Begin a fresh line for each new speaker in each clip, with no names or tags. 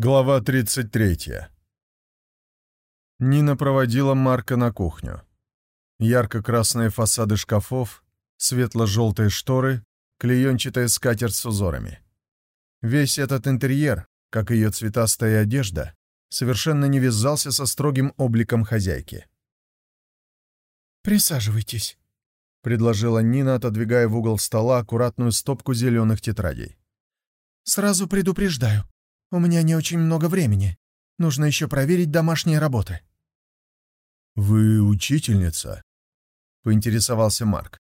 Глава 33. Нина проводила Марка на кухню. Ярко-красные фасады шкафов, светло-желтые шторы, клеенчатая скатерть с узорами. Весь этот интерьер, как ее цветастая одежда, совершенно не вязался со строгим обликом хозяйки.
«Присаживайтесь», —
предложила Нина, отодвигая в угол стола аккуратную стопку зеленых тетрадей.
«Сразу предупреждаю, у меня не очень много времени. Нужно еще проверить домашние работы».
«Вы учительница?» — поинтересовался Марк.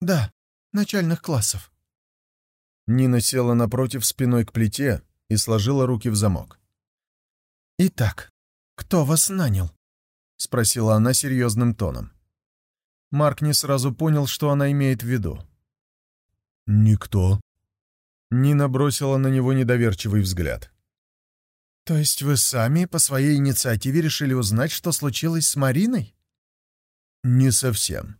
«Да, начальных классов».
Нина села напротив спиной к плите и сложила руки в замок.
«Итак, кто вас нанял?» — спросила она серьезным тоном.
Марк не сразу понял, что она имеет в виду.
«Никто»,
Нина бросила на него недоверчивый взгляд.
«То есть вы сами по своей инициативе решили узнать, что случилось с Мариной?»
«Не совсем».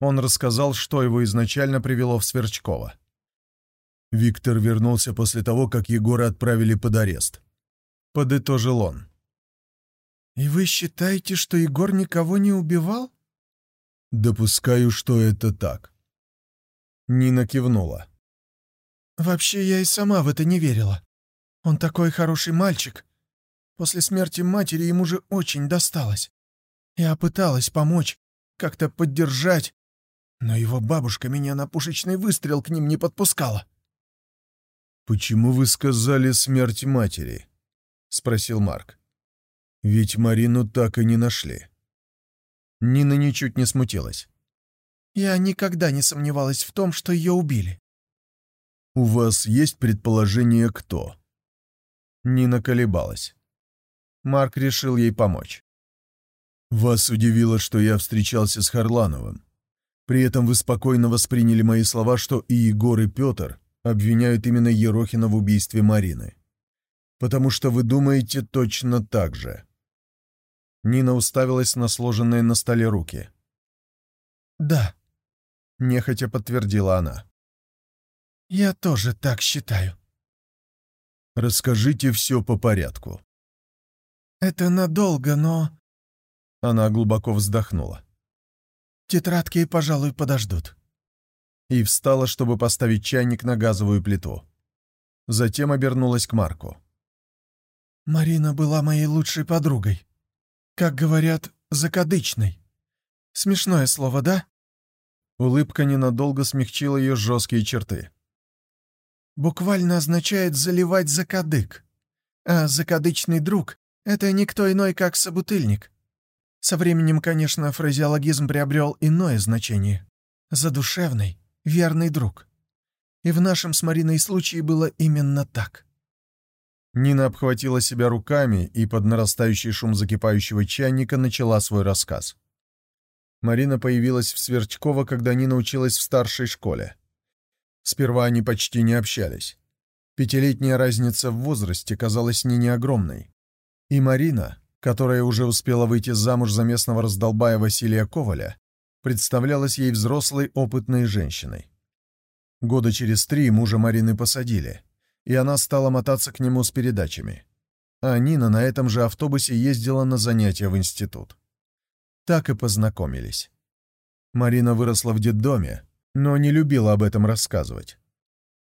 Он рассказал, что его изначально привело в Сверчково.
Виктор вернулся после того, как Егора отправили под арест.
Подытожил он.
«И вы считаете, что Егор никого не убивал?»
«Допускаю, что это так».
Нина кивнула.
Вообще, я и сама в это не верила. Он такой хороший мальчик. После смерти матери ему же очень досталось. Я пыталась помочь, как-то поддержать, но его бабушка меня на пушечный выстрел к ним не подпускала.
«Почему вы сказали смерть матери?» — спросил Марк. «Ведь Марину так и не нашли».
Нина ничуть не смутилась.
«Я никогда не сомневалась в том, что ее убили.
«У вас есть предположение, кто?»
Нина колебалась. Марк решил ей помочь.
«Вас удивило, что я встречался с Харлановым. При этом вы спокойно восприняли мои слова, что и Егор, и Петр обвиняют именно Ерохина в убийстве Марины. Потому что вы думаете точно так же».
Нина уставилась на сложенные на столе руки.
«Да», —
нехотя подтвердила она.
«Я тоже так считаю».
«Расскажите все по порядку».
«Это надолго, но...»
Она глубоко вздохнула.
«Тетрадки, пожалуй, подождут».
И встала, чтобы поставить чайник на газовую плиту. Затем обернулась к Марку.
«Марина была моей лучшей подругой. Как говорят, закадычной. Смешное слово, да?»
Улыбка ненадолго смягчила ее жесткие черты
буквально означает «заливать закадык». А закадычный друг — это никто иной, как собутыльник. Со временем, конечно, фразеологизм приобрел иное значение. Задушевный, верный друг. И в нашем с Мариной случае было именно так.
Нина обхватила себя руками и под нарастающий шум закипающего чайника начала свой рассказ. Марина появилась в Сверчково, когда Нина училась в старшей школе. Сперва они почти не общались. Пятилетняя разница в возрасте казалась не огромной. И Марина, которая уже успела выйти замуж за местного раздолбая Василия Коваля, представлялась ей взрослой опытной женщиной. Года через три мужа Марины посадили, и она стала мотаться к нему с передачами. А Нина на этом же автобусе ездила на занятия в институт. Так и познакомились. Марина выросла в детдоме, но не любила об этом рассказывать.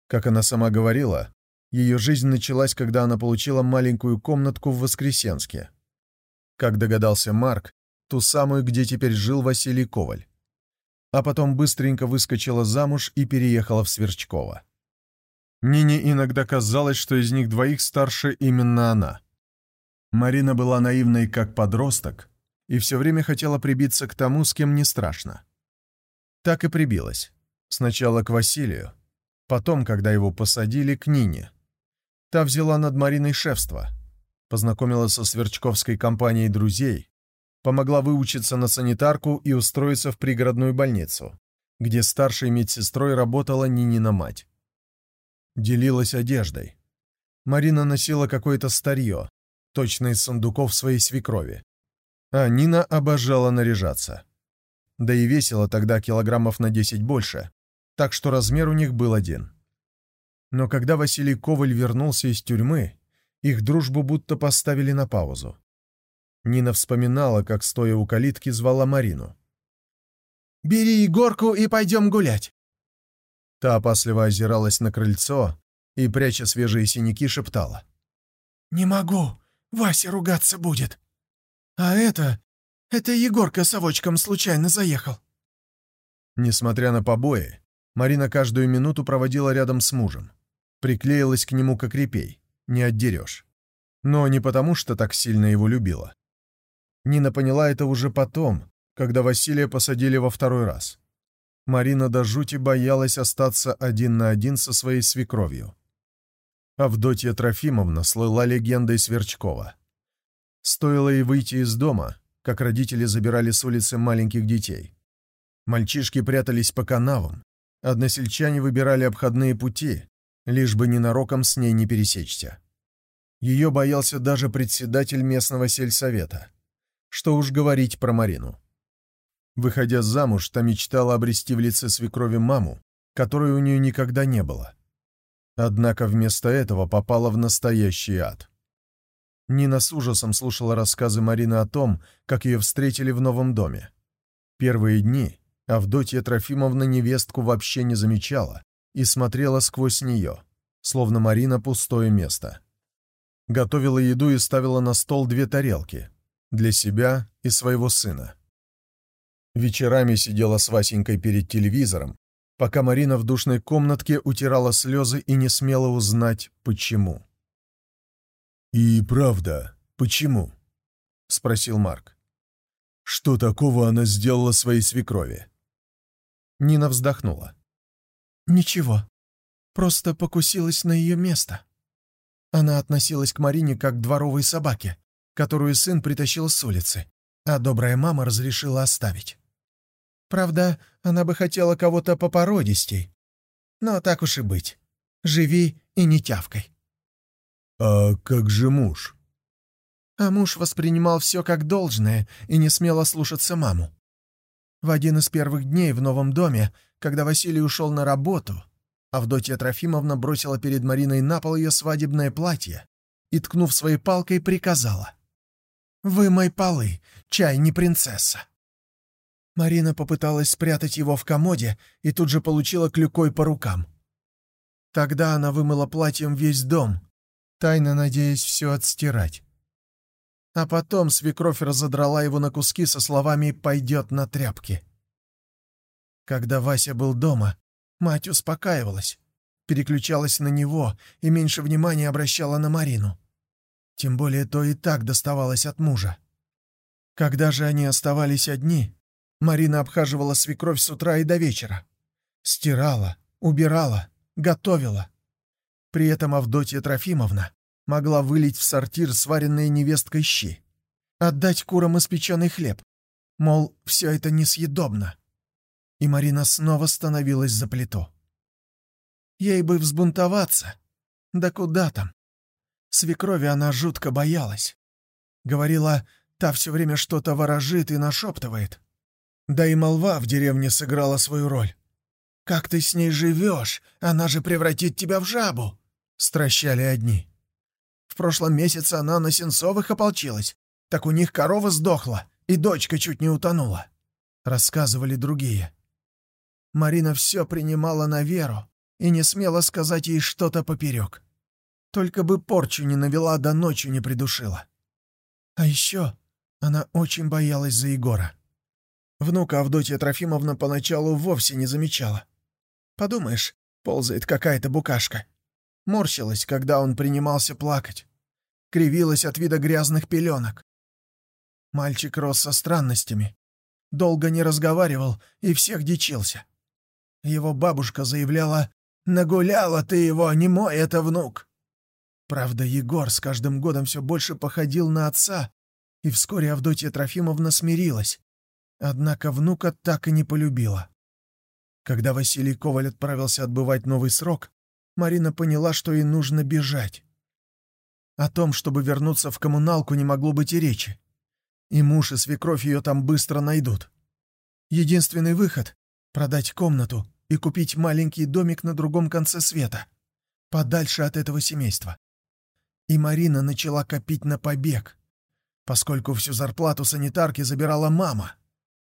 Как она сама говорила, ее жизнь началась, когда она получила маленькую комнатку в Воскресенске. Как догадался Марк, ту самую, где теперь жил Василий Коваль. А потом быстренько выскочила замуж и переехала в Сверчково. Нине иногда казалось, что из них двоих старше именно она. Марина была наивной как подросток и все время хотела прибиться к тому, с кем не страшно. Так и прибилась. Сначала к Василию, потом, когда его посадили, к Нине. Та взяла над Мариной шефство, познакомила со Сверчковской компанией друзей, помогла выучиться на санитарку и устроиться в пригородную больницу, где старшей медсестрой работала Нинина мать. Делилась одеждой. Марина носила какое-то старье, точно из сундуков своей свекрови. А Нина обожала наряжаться да и весила тогда килограммов на 10 больше, так что размер у них был один. Но когда Василий Коваль вернулся из тюрьмы Их дружбу будто поставили на паузу. Нина вспоминала, как, стоя у калитки, звала Марину.
«Бери Егорку и пойдем гулять!»
Та опасливо озиралась на крыльцо и, пряча свежие синяки, шептала.
«Не могу, Вася ругаться будет. А это... это Егорка совочком случайно заехал».
Несмотря на побои, Марина каждую минуту проводила рядом с мужем. Приклеилась к нему как репей, не отдерешь. Но не потому, что так сильно его любила. Нина поняла это уже потом, когда Василия посадили во второй раз. Марина до жути боялась остаться один на один со своей свекровью. Авдотья Трофимовна слыла легендой Сверчкова. Стоило ей выйти из дома, как родители забирали с улицы маленьких детей. Мальчишки прятались по канавам, односельчане выбирали обходные пути, лишь бы ненароком с ней не пересечься. Ее боялся даже председатель местного сельсовета — что уж говорить про Марину. Выходя замуж, та мечтала обрести в лице свекрови маму, которой у нее никогда не было. Однако вместо этого попала в настоящий ад. Нина с ужасом слушала рассказы Марины о том, как ее встретили в новом доме. Первые дни Авдотья Трофимовна невестку вообще не замечала и смотрела сквозь нее, словно Марина пустое место. Готовила еду и ставила на стол две тарелки, для себя и своего сына. Вечерами сидела с Васенькой перед телевизором, пока Марина в душной комнатке утирала слезы и не смела узнать, почему.
«И правда, почему?» — спросил Марк. «Что такого она сделала своей свекрови?»
Нина вздохнула.
«Ничего, просто покусилась на ее место. Она относилась к Марине как к дворовой собаке, которую сын притащил с улицы, а добрая мама разрешила оставить. Правда, она бы хотела кого-то попородистей. Но так уж и быть. Живи и не тявкой.
«А как же муж?»
А муж воспринимал все как должное и не смело слушаться маму. В один из первых дней в новом доме, когда Василий ушел на работу, Авдотья Трофимовна бросила перед Мариной на пол ее свадебное платье и, ткнув своей палкой, приказала. «Вымой полы, чай не принцесса». Марина попыталась спрятать его в комоде и тут же получила клюкой по рукам. Тогда она вымыла платьем весь дом, тайно надеясь все отстирать. А потом свекровь разодрала его на куски со словами «пойдет на тряпки». Когда Вася был дома, мать успокаивалась, переключалась на него и меньше внимания обращала на Марину. Тем более то и так доставалось от мужа. Когда же они оставались одни, Марина обхаживала свекровь с утра и до вечера. Стирала, убирала, готовила. При этом Авдотья Трофимовна могла вылить в сортир сваренные невесткой щи, отдать курам испеченный хлеб, мол, все это несъедобно. И Марина снова становилась за плиту. Ей бы взбунтоваться. Да куда там? Свекрови она жутко боялась. Говорила, та все время что-то ворожит и нашептывает. Да и молва в деревне сыграла свою роль. «Как ты с ней живешь? Она же превратит тебя в жабу!» — стращали одни. В прошлом месяце она на Сенцовых ополчилась. Так у них корова сдохла, и дочка чуть не утонула. Рассказывали другие. Марина все принимала на веру и не смела сказать ей что-то поперек. Только бы порчу не навела, да ночью не придушила. А еще она очень боялась за Егора. Внука Авдотья Трофимовна поначалу вовсе не замечала. Подумаешь, ползает какая-то букашка. Морщилась, когда он принимался плакать. Кривилась от вида грязных пеленок. Мальчик рос со странностями. Долго не разговаривал и всех дичился. Его бабушка заявляла «Нагуляла ты его, не мой это внук!» Правда, Егор с каждым годом все больше походил на отца, и вскоре Авдотья Трофимовна смирилась. Однако внука так и не полюбила. Когда Василий Коваль отправился отбывать новый срок, Марина поняла, что ей нужно бежать. О том, чтобы вернуться в коммуналку, не могло быть и речи. И муж, и свекровь ее там быстро найдут. Единственный выход — продать комнату и купить маленький домик на другом конце света, подальше от этого семейства. и Марина начала копить на побег, поскольку всю зарплату санитарки забирала мама.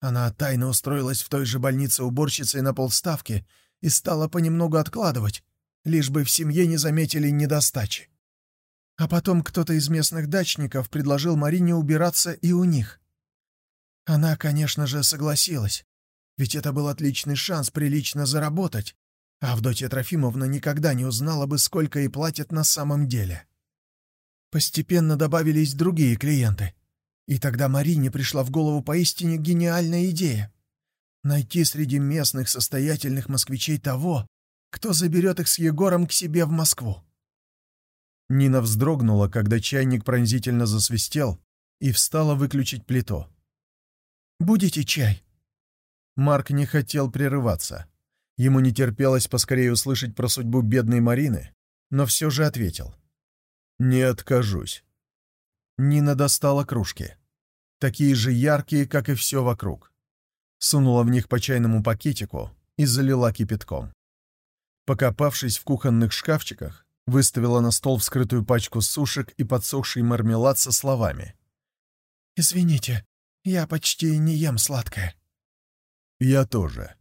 Она тайно устроилась в той же больнице уборщицей на полставки и стала понемногу откладывать, лишь бы в семье не заметили недостачи. А потом кто-то из местных дачников предложил Марине убираться и у них. Она, конечно же, согласилась, ведь это был отличный шанс прилично заработать, а Авдотья Трофимовна никогда не узнала бы, сколько ей платят на самом деле. Постепенно добавились другие клиенты. И тогда Марине пришла в голову поистине гениальная идея — найти среди местных состоятельных москвичей того, кто заберет их с Егором к себе в Москву.
Нина вздрогнула, когда чайник пронзительно засвистел, и встала выключить плиту.
«Будете чай?»
Марк не хотел прерываться. Ему не терпелось поскорее услышать про судьбу бедной Марины, но все же ответил. «Не откажусь». Нина достала кружки. Такие же яркие, как и все вокруг. Сунула в них по чайному пакетику и залила кипятком. Покопавшись в кухонных шкафчиках, выставила на стол вскрытую пачку сушек и подсохший мармелад со словами.
«Извините, я почти не ем сладкое».
«Я тоже»,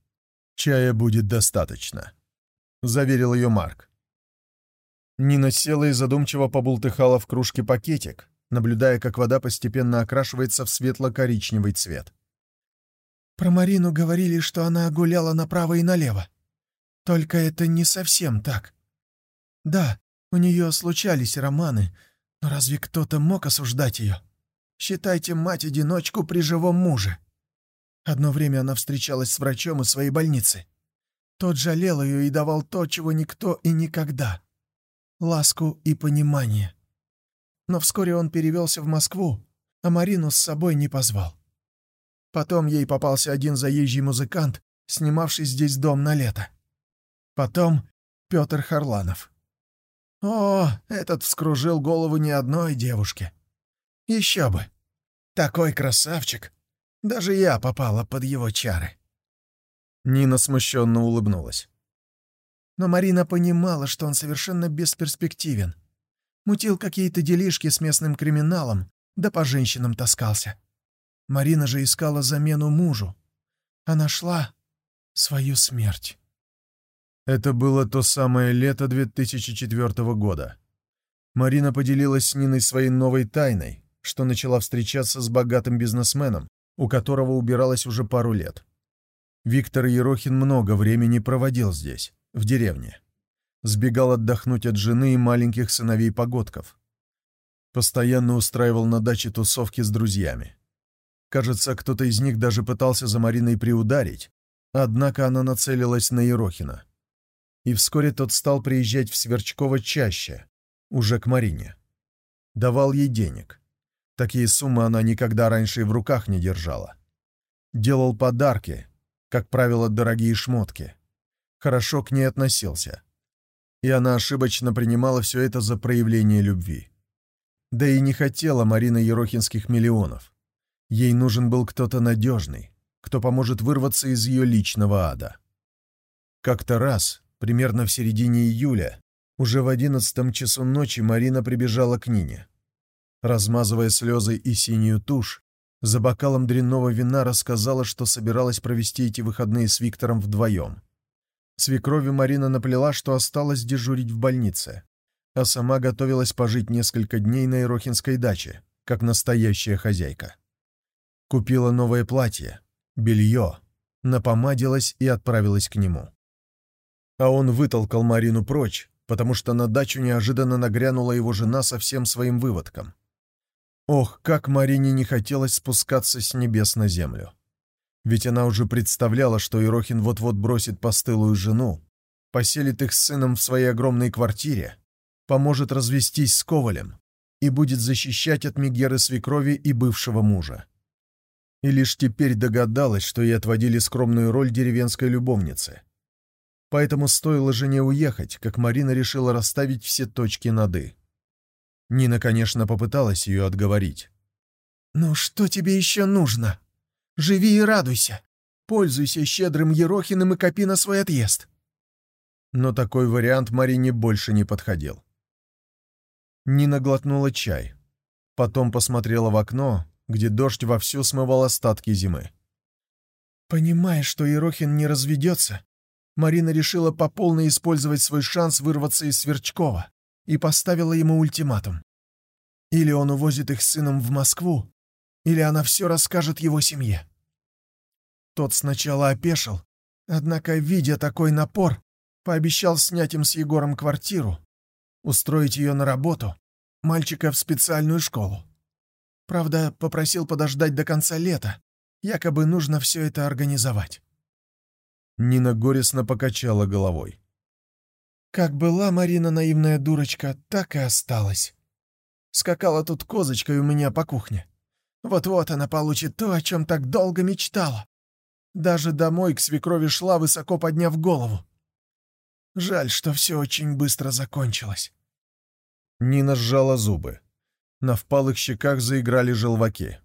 «Чая будет достаточно», — заверил ее Марк. Нина села и задумчиво побултыхала в кружке пакетик, наблюдая, как вода постепенно окрашивается в светло-коричневый цвет.
«Про Марину говорили, что она гуляла направо и налево. Только это не совсем так. Да, у нее случались романы, но разве кто-то мог осуждать ее? Считайте мать-одиночку при живом муже». Одно время она встречалась с врачом из своей больницы. Тот жалел ее и давал то, чего никто и никогда — ласку и понимание. Но вскоре он перевелся в Москву, а Марину с собой не позвал. Потом ей попался один заезжий музыкант, снимавший здесь дом на лето. Потом Петр Харланов. О, этот вскружил голову не одной девушке. Еще бы. Такой красавчик. Даже я попала под его чары.
Нина смущенно улыбнулась.
Но Марина понимала, что он совершенно бесперспективен. Мутил какие-то делишки с местным криминалом, да по женщинам таскался. Марина же искала замену мужу. А нашла свою смерть.
Это было то самое лето 2004 года. Марина поделилась с Ниной своей новой тайной, что начала встречаться с богатым бизнесменом, у которого убиралась уже пару лет. Виктор Ерохин много времени проводил здесь, в деревне. Сбегал отдохнуть от жены и маленьких сыновей-погодков. Постоянно устраивал на даче тусовки с друзьями. Кажется, кто-то из них даже пытался за Мариной приударить, однако она нацелилась на Ерохина. И вскоре тот стал приезжать в Сверчково чаще, уже к Марине. Давал ей денег. Такие суммы она никогда раньше и в руках не держала. Делал подарки, как правило, дорогие шмотки. Хорошо к ней относился. И она ошибочно принимала все это за проявление любви. Да и не хотела Марина Ерохинских миллионов. Ей нужен был кто-то надежный, кто поможет вырваться из ее личного ада. Как-то раз, примерно в середине июля, уже в одиннадцатом часу ночи Марина прибежала к Нине. Размазывая слезы и синюю тушь, за бокалом дрянного вина рассказала, что собиралась провести эти выходные с Виктором вдвоем. Свекрови Марина наплела, что осталось дежурить в больнице, а сама готовилась пожить несколько дней на Ирохинской даче, как настоящая хозяйка. Купила новое платье, белье, напомадилась и отправилась к нему. А он вытолкал Марину прочь, потому что на дачу неожиданно нагрянула его жена со всем своим выводком. Ох, как Марине не хотелось спускаться с небес на землю. Ведь она уже представляла, что Ирохин вот-вот бросит постылую жену, поселит их с сыном в своей огромной квартире, поможет развестись с Ковалем и будет защищать от Мегеры свекрови и бывшего мужа. И лишь теперь догадалась, что ей отводили скромную роль деревенской любовницы. Поэтому стоило жене уехать, как Марина решила расставить все точки над «и». Нина, конечно, попыталась ее отговорить.
«Ну что тебе еще нужно? Живи и радуйся. Пользуйся щедрым Ерохиным и копи на свой отъезд».
Но такой вариант Марине больше не подходил. Нина глотнула чай. Потом посмотрела в окно, где дождь вовсю смывал остатки зимы.
Понимая, что Ерохин не разведется, Марина решила по полной использовать свой шанс вырваться из Сверчкова и поставила ему ультиматум. Или он увозит их сыном в Москву, или она все расскажет его семье. Тот сначала опешил, однако, видя такой напор, пообещал снять им с Егором квартиру, устроить ее на работу, мальчика в специальную школу. Правда, попросил подождать до конца лета, якобы нужно все это организовать.
Нина горестно покачала головой.
Как была Марина наивная дурочка, так и осталась. Скакала тут козочкой у меня по кухне. Вот-вот она получит то, о чем так долго мечтала. Даже домой к свекрови шла, высоко подняв голову. Жаль, что все очень быстро закончилось.
Нина сжала зубы. На впалых щеках заиграли желваки.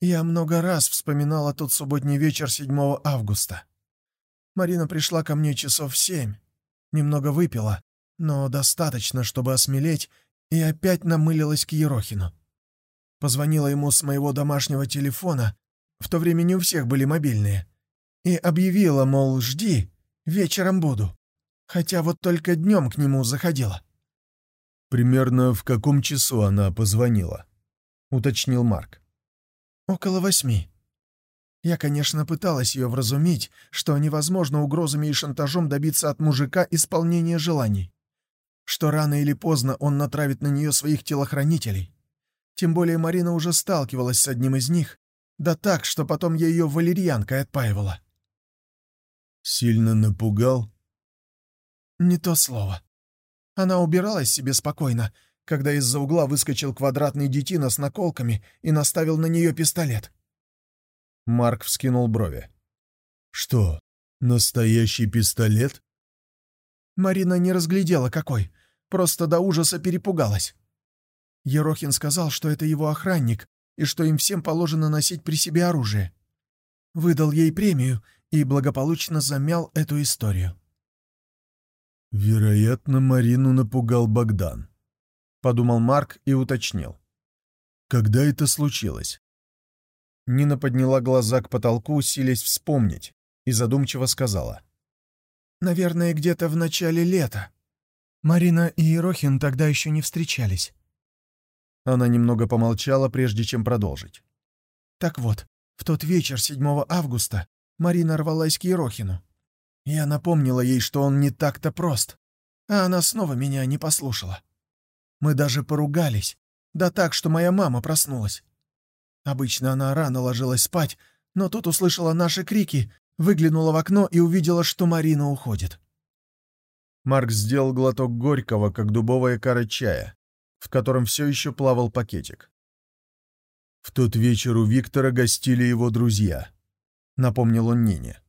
Я много раз вспоминала тот субботний вечер 7 августа. Марина пришла ко мне часов в семь. Немного выпила, но достаточно, чтобы осмелеть и опять намылилась к Ерохину. Позвонила ему с моего домашнего телефона, в то время не у всех были мобильные, и объявила, мол, жди, вечером буду, хотя вот только днем к нему заходила.
«Примерно в каком часу она позвонила?» — уточнил Марк.
«Около восьми. Я, конечно, пыталась ее вразумить, что невозможно угрозами и шантажом добиться от мужика исполнения желаний что рано или поздно он натравит на нее своих телохранителей. Тем более Марина уже сталкивалась с одним из них, да так, что потом я ее валерьянкой отпаивала.
«Сильно напугал?»
«Не то слово. Она убиралась себе спокойно, когда из-за угла выскочил квадратный детина с наколками и наставил на нее пистолет».
Марк вскинул брови.
«Что, настоящий пистолет?»
Марина не разглядела, какой. Просто до ужаса перепугалась. Ерохин сказал, что это его охранник, и что им всем положено носить при себе оружие. Выдал ей премию и благополучно замял эту историю.
«Вероятно, Марину напугал Богдан», —
подумал Марк и уточнил.
«Когда это случилось?»
Нина подняла глаза к потолку, силясь вспомнить, и задумчиво сказала.
«Наверное, где-то в начале лета. Марина и Ерохин тогда еще не встречались.
Она немного помолчала, прежде чем продолжить.
Так вот, в тот вечер 7 августа Марина рвалась к Ерохину. Я напомнила ей, что он не так-то прост, а она снова меня не послушала. Мы даже поругались, да так, что моя мама проснулась. Обычно она рано ложилась спать, но тут услышала наши крики, выглянула в окно и увидела, что Марина уходит.
Марк сделал глоток горького, как дубовая кара чая, в котором все еще плавал пакетик.
«В тот вечер у Виктора гостили его друзья», — напомнил он Нине.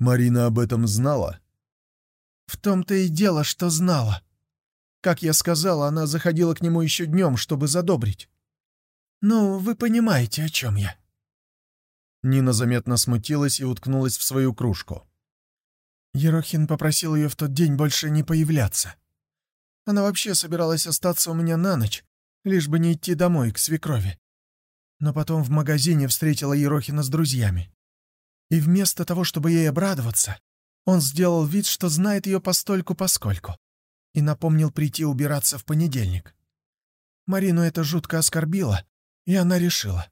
«Марина об этом знала?»
«В том-то и дело, что знала. Как я сказала, она заходила к нему еще днем, чтобы задобрить. Ну, вы понимаете, о чем я».
Нина заметно смутилась и уткнулась в свою кружку.
Ерохин попросил ее в тот день больше не появляться. Она вообще собиралась остаться у меня на ночь, лишь бы не идти домой, к свекрови. Но потом в магазине встретила Ерохина с друзьями. И вместо того, чтобы ей обрадоваться, он сделал вид, что знает ее постольку-поскольку, и напомнил прийти убираться в понедельник. Марину это жутко оскорбило, и она решила,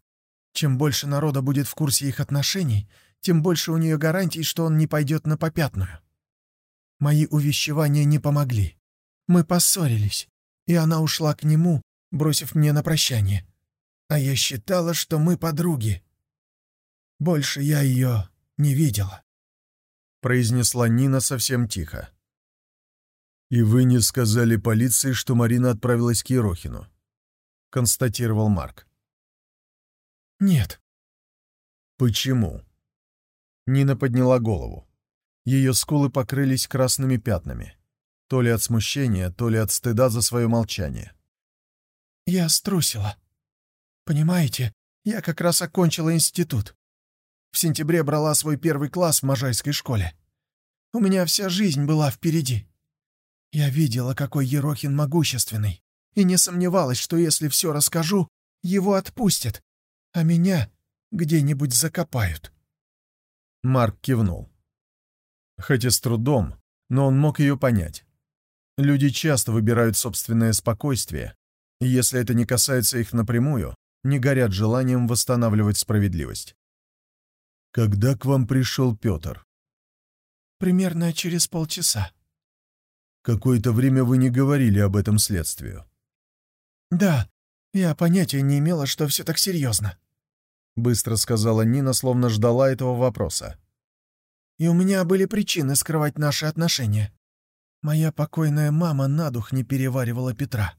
чем больше народа будет в курсе их отношений, тем больше у нее гарантий, что он не пойдет на попятную. Мои увещевания не помогли. Мы поссорились, и она ушла к нему, бросив мне на прощание. А я считала, что мы подруги. Больше я ее не видела.
Произнесла Нина совсем тихо.
«И вы не сказали полиции, что Марина отправилась к Ерохину?» — констатировал Марк.
«Нет».
«Почему?» Нина подняла голову. Ее скулы покрылись красными пятнами. То ли от смущения, то ли от стыда за свое молчание.
«Я струсила. Понимаете, я как раз окончила институт. В сентябре брала свой первый класс в Можайской школе. У меня вся жизнь была впереди. Я видела, какой Ерохин могущественный, и не сомневалась, что если все расскажу, его отпустят, а меня где-нибудь закопают».
Марк кивнул. Хоть и с трудом, но он мог ее понять. Люди часто выбирают собственное спокойствие, и если это не касается их напрямую, не горят желанием восстанавливать справедливость. «Когда к вам пришел Петр?»
«Примерно через полчаса».
«Какое-то время вы не говорили об этом следствию».
«Да, я понятия не имела, что все так серьезно», —
быстро сказала Нина, словно ждала этого вопроса.
«И у меня были причины скрывать наши отношения. Моя покойная мама на дух не переваривала Петра.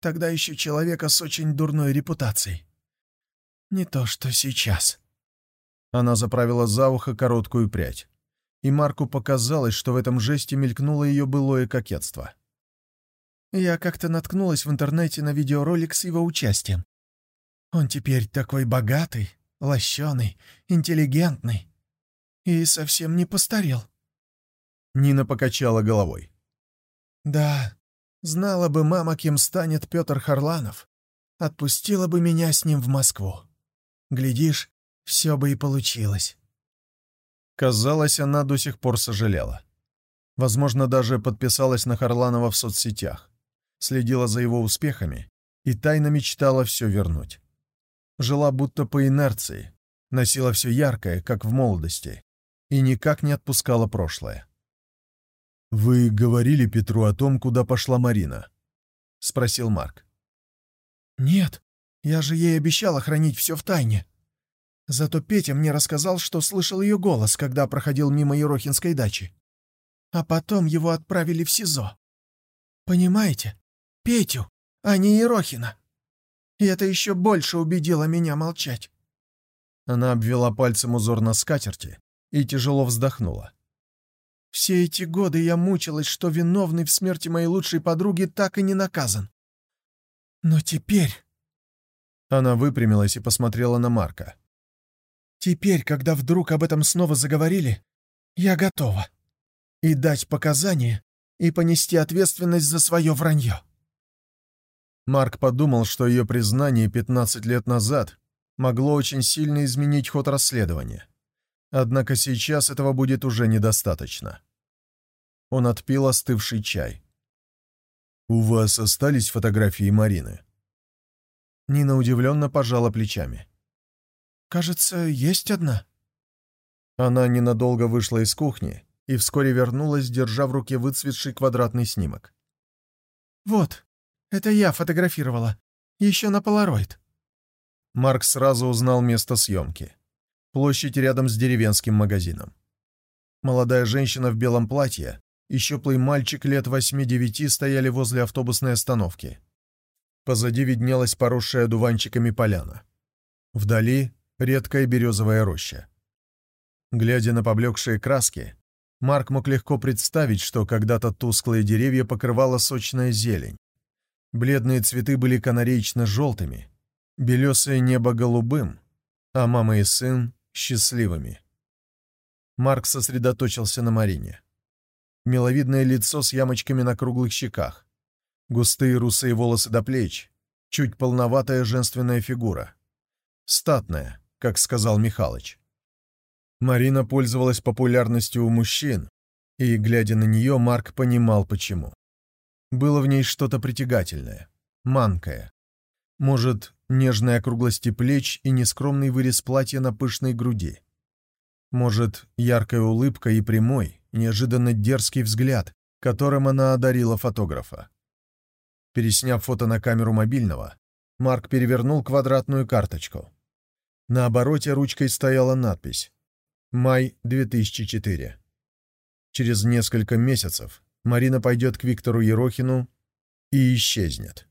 Тогда еще человека с очень дурной репутацией. Не то, что сейчас».
Она заправила за ухо короткую прядь, и Марку показалось, что в этом жесте мелькнуло ее былое кокетство.
Я как-то наткнулась в интернете на видеоролик с его участием. Он теперь такой богатый, лощеный, интеллигентный. И совсем не постарел.
Нина покачала головой.
«Да, знала бы мама, кем станет Петр Харланов, отпустила бы меня с ним в Москву. Глядишь, все бы и получилось».
Казалось, она до сих пор сожалела. Возможно, даже подписалась на Харланова в соцсетях следила за его успехами и тайно мечтала все вернуть. Жила будто по инерции, носила все яркое, как в молодости, и никак не отпускала прошлое. «Вы говорили Петру о том, куда пошла Марина?» — спросил Марк.
«Нет, я же ей обещала хранить все в тайне. Зато Петя мне рассказал, что слышал ее голос, когда проходил мимо Ерохинской дачи. А потом его отправили в СИЗО. Понимаете, Петю, а не Ерохина. И это еще больше убедило меня молчать.
Она обвела пальцем узор на скатерти и тяжело вздохнула.
Все эти годы я мучилась, что виновный в смерти моей лучшей подруги так и не наказан. Но теперь...
Она выпрямилась и посмотрела на Марка.
Теперь, когда вдруг об этом снова заговорили, я готова. И дать показания, и понести ответственность за свое вранье.
Марк подумал, что ее признание 15 лет назад могло очень сильно изменить ход расследования. Однако сейчас этого будет уже недостаточно. Он отпил остывший чай. «У вас остались фотографии Марины?» Нина удивленно пожала плечами.
«Кажется, есть одна».
Она ненадолго вышла из кухни и вскоре вернулась, держа в руке выцветший квадратный снимок.
«Вот, это я фотографировала. Еще на полароид».
Марк сразу узнал место съемки. Площадь рядом с деревенским магазином. Молодая женщина в белом платье и щуплый мальчик лет 8-9 стояли возле автобусной остановки. Позади виднелась поросшая дуванчиками поляна. Вдали — редкая березовая роща. Глядя на поблекшие краски, Марк мог легко представить, что когда-то тусклые деревья покрывала сочная зелень, Бледные цветы были канареечно-желтыми, белесое небо голубым, а мама и сын — счастливыми. Марк сосредоточился на Марине. Миловидное лицо с ямочками на круглых щеках, густые русые волосы до плеч, чуть полноватая женственная фигура. Статная, как сказал Михалыч. Марина пользовалась популярностью у мужчин, и, глядя на нее, Марк понимал, почему. Было в ней что-то притягательное, манкое. Может, нежной округлости плеч и нескромный вырез платья на пышной груди. Может, яркая улыбка и прямой, неожиданно дерзкий взгляд, которым она одарила фотографа. Пересняв фото на камеру мобильного, Марк перевернул квадратную карточку. На обороте ручкой стояла надпись «Май 2004». Через несколько месяцев Марина пойдет к Виктору Ерохину и исчезнет.